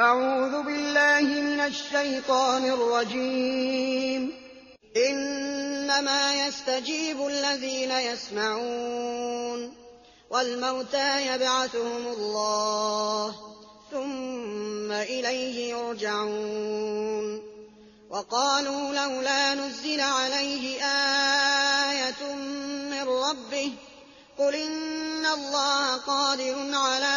أعوذ بالله من الشيطان الرجيم. إنما يستجيب الذين يسمعون والموتى يبعثهم الله ثم إليه يرجعون. وقالوا لولا نزل عليه آية من ربه قل إن الله قادر على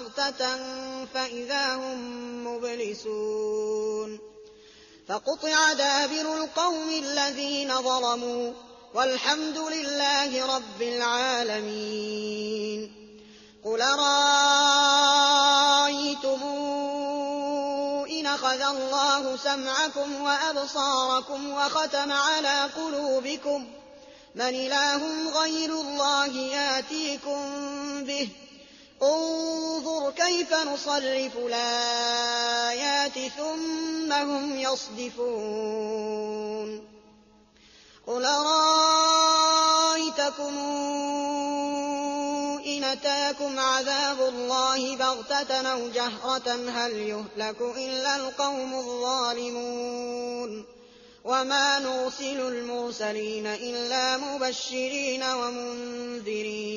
بغتة فإذا هم مبلسون فقطع دابر القوم الذين ظلموا والحمد لله رب العالمين قل رأيتم إن أخذ الله سمعكم وأبصاركم وختم على قلوبكم من إله غير الله ياتيكم به كَيْفَ نُصَرِّفُ الْآيَاتِ ثُمَّ هُمْ يَصْدِفُونَ قُلْ أَرَأَيْتَكُمْ إِنْ أَتَاكُمْ عَذَابُ اللَّهِ بَغْتَةً أَوْ جَهْرَةً هَلْ يُهْلَكُ إِلَّا الْقَوْمُ الظَّالِمُونَ وَمَا نُرْسِلُ الْمُرْسَلِينَ إِلَّا مُبَشِّرِينَ وَمُنذِرِينَ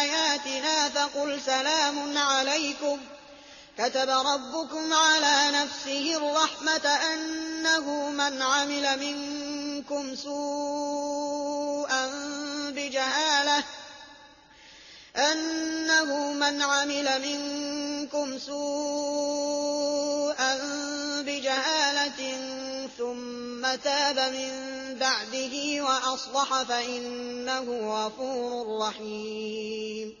فقل سلام عليكم. كتب ربكم على نفسه الرحمة أنه من عمل منكم سوءا بجهالة. أنه من عمل منكم سوءا بجهالة ثم تاب من بعده وأصلح فإنه غفور رحيم.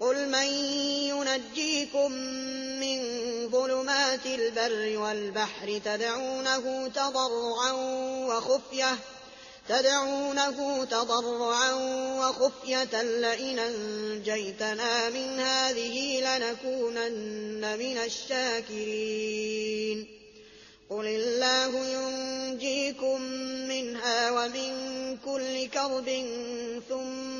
قل من ينجيكم من ظلمات البر والبحر تدعونه تضرعا وخفية تدعونه تضرعا وخفية لئن أنجيتنا من هذه لنكونن من الشاكرين قل الله ينجيكم منها ومن كل كرب ثم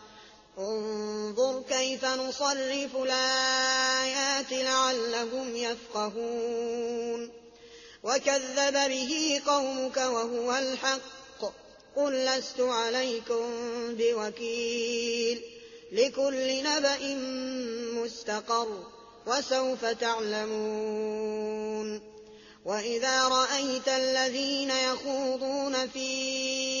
انظر كيف نصرف الآيات لعلهم يفقهون. وكذب به قومك وهو الحق. قل لست عليكم بوكيل. لكل نبأ مستقر وسوف تعلمون. وإذا رأيت الذين يخوضون في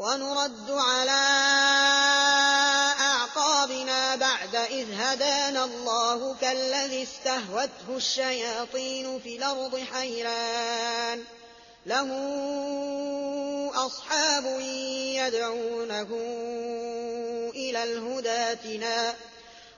ونرد على أعقابنا بعد إذ هدانا الله كالذي استهوته الشياطين في الأرض حيران له أصحاب يدعونه إلى الهداتنا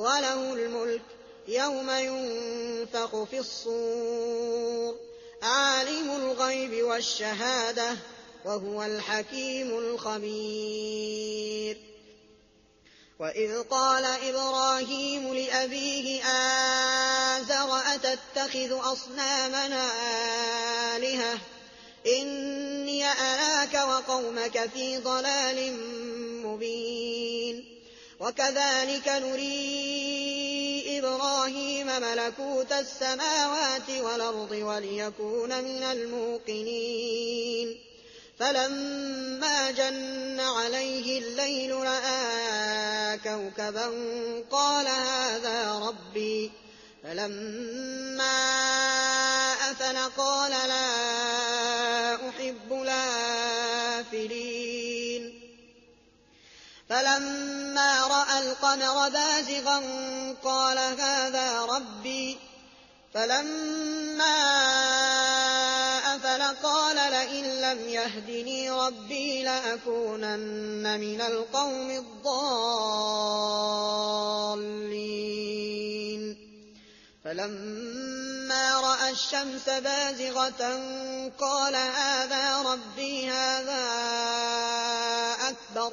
وله الملك يوم ينفخ في الصور. عالم الغيب والشهادة وهو الحكيم الخبير. وإذ قال إبراهيم لأبيه آزر أتتخذ أصنامنا آلهة؟ إني أراك وقومك في ضلال مبين. وكذلك نري إبراهيم ملكوت السماوات والأرض وليكون من الموقنين. فلما جن عليه الليل رأى كوكبا قال هذا ربي. فلما أفل قال لا أحب الآفلين. فلما رأى القمر بازغا قال هذا ربي. فلما أفل قال لئن لم يهدني ربي لأكونن من القوم الضالين. فلما رأى الشمس بازغة قال هذا ربي هذا أكبر.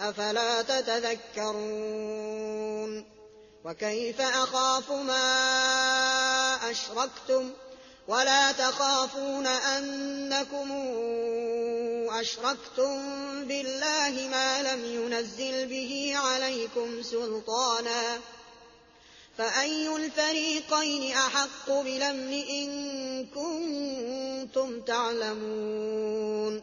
أفلا تتذكرون؟ وكيف أخاف ما أشركتم؟ ولا تخافون أنكم أشركتم بالله ما لم ينزل به عليكم سلطانا. فأي الفريقين أحق بلمن إن كنتم تعلمون؟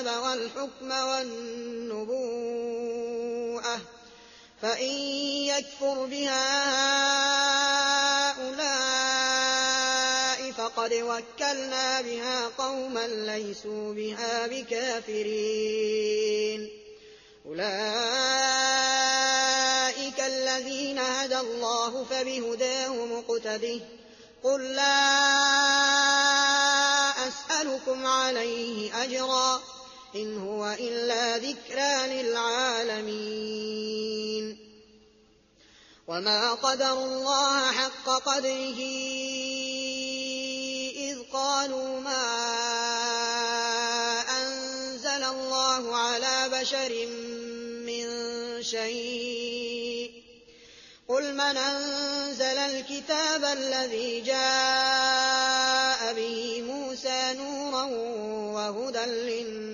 الكتاب والحكم والنبوءة فإن يكفر بها وَلَقَدْ وَكَّلْنَا بِهَا قَوْمًا لَّيْسُوا بِهَا بِكَافِرِينَ أُولَٰئِكَ الَّذِينَ هَدَى اللَّهُ فَبِهُدَاهُ مُقْتَدِهْ قُل لَّا أَسْأَلُكُمْ عَلَيْهِ أَجْرًا إِنْ هُوَ إِلَّا ذِكْرَىٰ لِلْعَالَمِينَ. وَمَا قَدَرُوا اللَّهَ حَقَّ قَدْرِهِ قالوا ما أنزل الله على بشر من شيء قل من أنزل الكتاب الذي جاء به موسى نورا وهدى للناس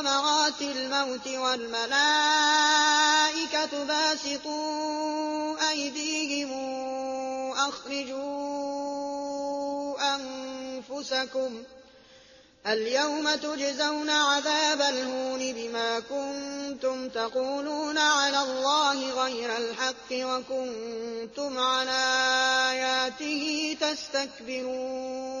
غمرات الموت والملائكة باسطوا أيديهم أخرجوا أنفسكم اليوم تجزون عذاب الهون بما كنتم تقولون على الله غير الحق وكنتم على آياته تستكبرون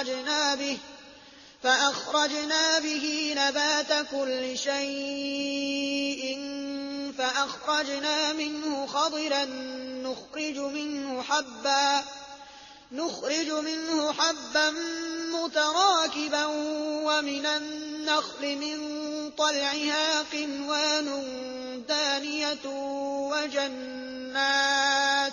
فأخرجنا به فأخرجنا به نبات كل شيء فأخرجنا منه خضرا نخرج منه حبا نخرج منه حبا متراكبا ومن النخل من طلعها قنوان دانية وجنات.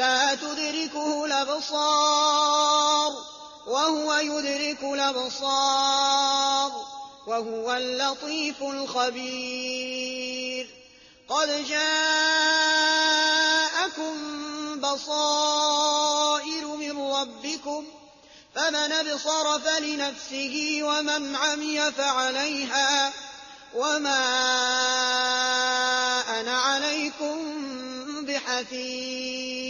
لا تدركه الأبصار وهو يدرك الأبصار وهو اللطيف الخبير. قد جاءكم بصائر من ربكم فمن أبصر فلنفسه ومن عمي فعليها وما أنا عليكم بحفيظ.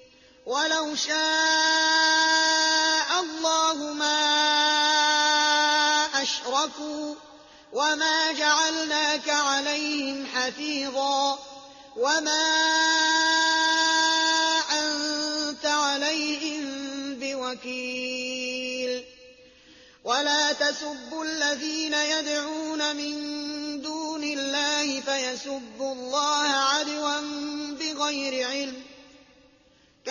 ولو شاء الله ما أشركوا وما جعلناك عليهم حفيظا وما أنت عليهم بوكيل ولا تسبوا الذين يدعون من دون الله فيسبوا الله عدوا بغير علم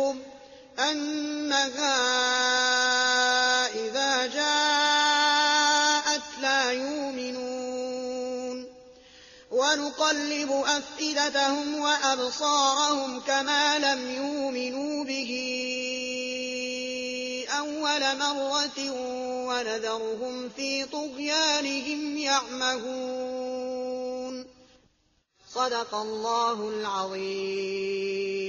يشعركم أنها إذا جاءت لا يؤمنون. ونقلب أفئدتهم وأبصارهم كما لم يؤمنوا به أول مرة ونذرهم في طغيانهم يعمهون. صدق الله العظيم.